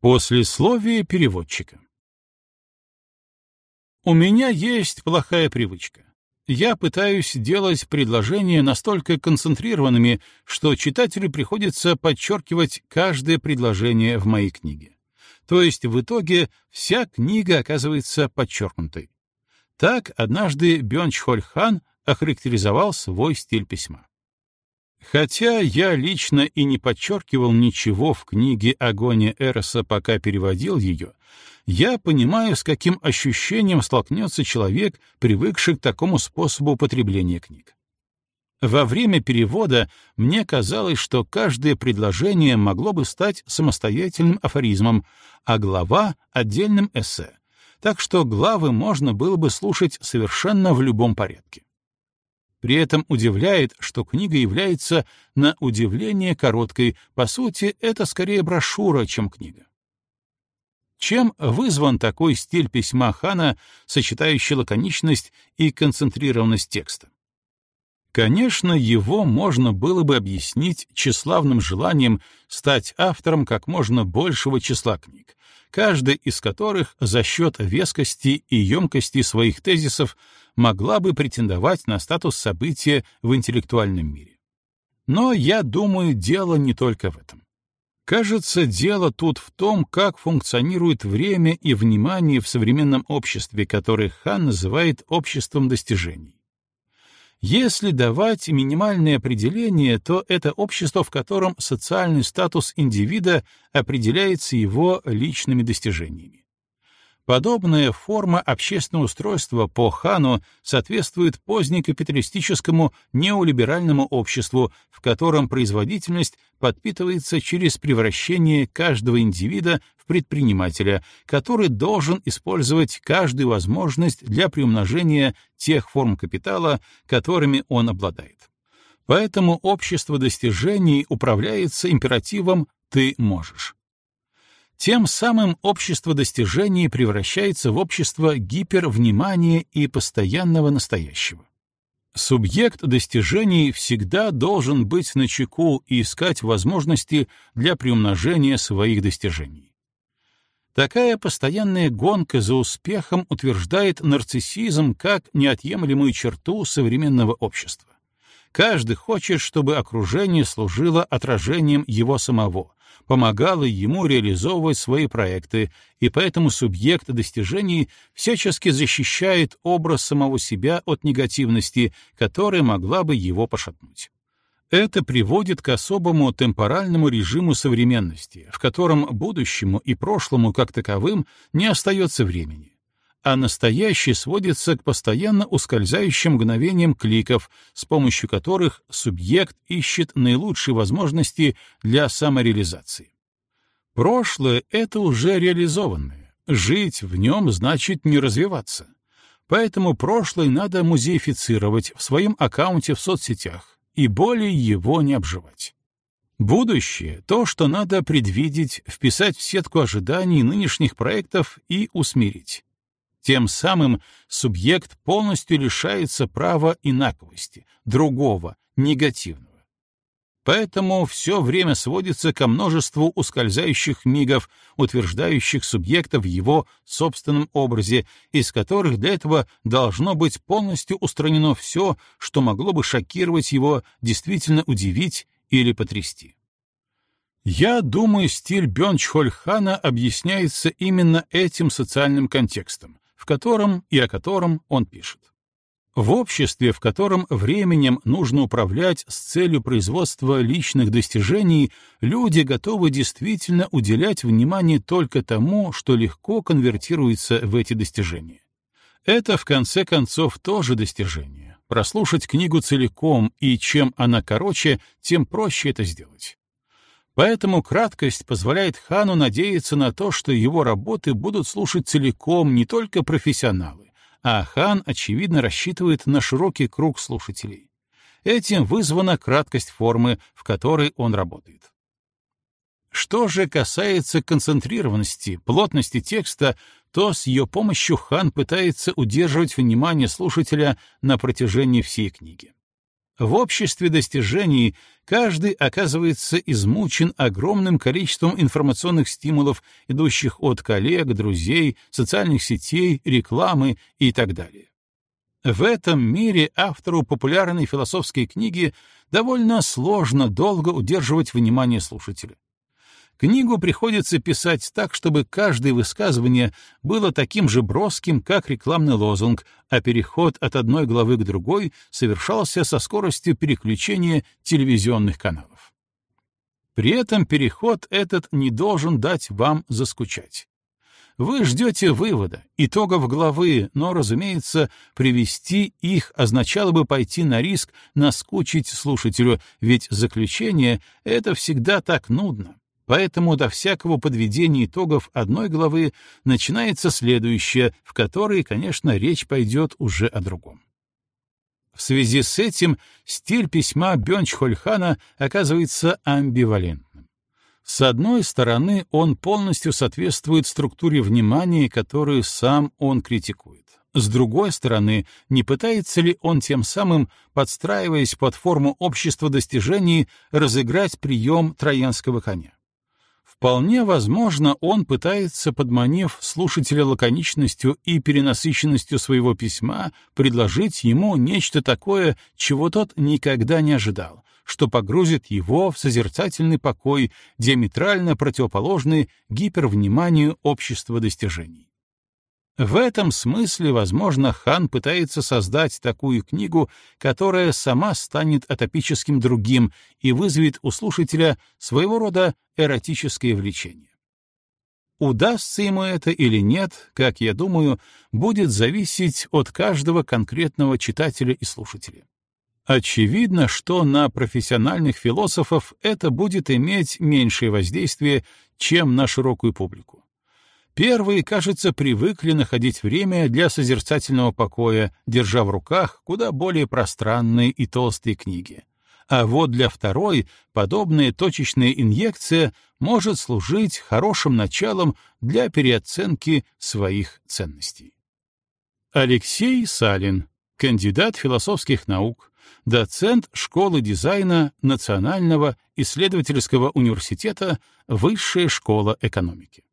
Послесловие переводчика. У меня есть плохая привычка. Я пытаюсь делать предложения настолько концентрированными, что читателю приходится подчеркивать каждое предложение в моей книге. То есть в итоге вся книга оказывается подчеркнутой. Так однажды Бёнчхоль Хан охарактеризовал свой стиль письма. Хотя я лично и не подчеркивал ничего в книге «Агония Эроса», пока переводил ее, я понимаю, с каким ощущением столкнется человек, привыкший к такому способу употребления книг. Во время перевода мне казалось, что каждое предложение могло бы стать самостоятельным афоризмом, а глава — отдельным эссе, так что главы можно было бы слушать совершенно в любом порядке. При этом удивляет, что книга является на удивление короткой, по сути, это скорее брошюра, чем книга. Чем вызван такой стиль письма Хана, сочетающий лаконичность и концентрированность текста? Конечно, его можно было бы объяснить тщеславным желанием стать автором как можно большего числа книг, каждая из которых за счет вескости и емкости своих тезисов могла бы претендовать на статус события в интеллектуальном мире. Но я думаю, дело не только в этом. Кажется, дело тут в том, как функционирует время и внимание в современном обществе, которое Хан называет обществом достижений. Если давать минимальное определение, то это общество, в котором социальный статус индивида определяется его личными достижениями. Подобная форма общественного устройства по Хану соответствует позднекапиталистическому неолиберальному обществу, в котором производительность подпитывается через превращение каждого индивида в предпринимателя, который должен использовать каждую возможность для приумножения тех форм капитала, которыми он обладает. Поэтому общество достижений управляется императивом «ты можешь». Тем самым общество достижений превращается в общество гипервнимания и постоянного настоящего. Субъект достижений всегда должен быть начеку и искать возможности для приумножения своих достижений. Такая постоянная гонка за успехом утверждает нарциссизм как неотъемлемую черту современного общества. Каждый хочет, чтобы окружение служило отражением его самого, помогало ему реализовывать свои проекты, и поэтому субъект достижений всячески защищает образ самого себя от негативности, которая могла бы его пошатнуть. Это приводит к особому темпоральному режиму современности, в котором будущему и прошлому как таковым не остается времени а настоящий сводится к постоянно ускользающим мгновениям кликов, с помощью которых субъект ищет наилучшие возможности для самореализации. Прошлое — это уже реализованное. Жить в нем значит не развиваться. Поэтому прошлое надо музеифицировать в своем аккаунте в соцсетях и более его не обживать. Будущее — то, что надо предвидеть, вписать в сетку ожиданий нынешних проектов и усмирить. Тем самым субъект полностью лишается права инаковости, другого, негативного. Поэтому все время сводится ко множеству ускользающих мигов, утверждающих субъекта в его собственном образе, из которых для этого должно быть полностью устранено все, что могло бы шокировать его, действительно удивить или потрясти. Я думаю, стиль Бёнчхольхана объясняется именно этим социальным контекстом, в котором и о котором он пишет. В обществе, в котором временем нужно управлять с целью производства личных достижений, люди готовы действительно уделять внимание только тому, что легко конвертируется в эти достижения. Это, в конце концов, тоже достижение. Прослушать книгу целиком, и чем она короче, тем проще это сделать. Поэтому краткость позволяет Хану надеяться на то, что его работы будут слушать целиком не только профессионалы, а Хан, очевидно, рассчитывает на широкий круг слушателей. Этим вызвана краткость формы, в которой он работает. Что же касается концентрированности, плотности текста, то с ее помощью Хан пытается удерживать внимание слушателя на протяжении всей книги. В обществе достижений каждый оказывается измучен огромным количеством информационных стимулов, идущих от коллег, друзей, социальных сетей, рекламы и так далее. В этом мире автору популярной философской книги довольно сложно долго удерживать внимание слушателя. Книгу приходится писать так, чтобы каждое высказывание было таким же броским, как рекламный лозунг, а переход от одной главы к другой совершался со скоростью переключения телевизионных каналов. При этом переход этот не должен дать вам заскучать. Вы ждете вывода, итогов главы, но, разумеется, привести их означало бы пойти на риск наскучить слушателю, ведь заключение — это всегда так нудно. Поэтому до всякого подведения итогов одной главы начинается следующая, в которой, конечно, речь пойдет уже о другом. В связи с этим стиль письма Бёнчхольхана оказывается амбивалентным. С одной стороны, он полностью соответствует структуре внимания, которую сам он критикует. С другой стороны, не пытается ли он тем самым, подстраиваясь под форму общества достижений, разыграть прием троянского коня? Вполне возможно, он пытается, подманив слушателя лаконичностью и перенасыщенностью своего письма, предложить ему нечто такое, чего тот никогда не ожидал, что погрузит его в созерцательный покой, диаметрально противоположный гипервниманию общества достижений. В этом смысле, возможно, Хан пытается создать такую книгу, которая сама станет атопическим другим и вызовет у слушателя своего рода эротическое влечение. Удастся ему это или нет, как я думаю, будет зависеть от каждого конкретного читателя и слушателя. Очевидно, что на профессиональных философов это будет иметь меньшее воздействие, чем на широкую публику. Первые, кажется, привыкли находить время для созерцательного покоя, держа в руках куда более пространные и толстые книги. А вот для второй подобная точечная инъекция может служить хорошим началом для переоценки своих ценностей. Алексей Салин, кандидат философских наук, доцент школы дизайна Национального исследовательского университета Высшая школа экономики.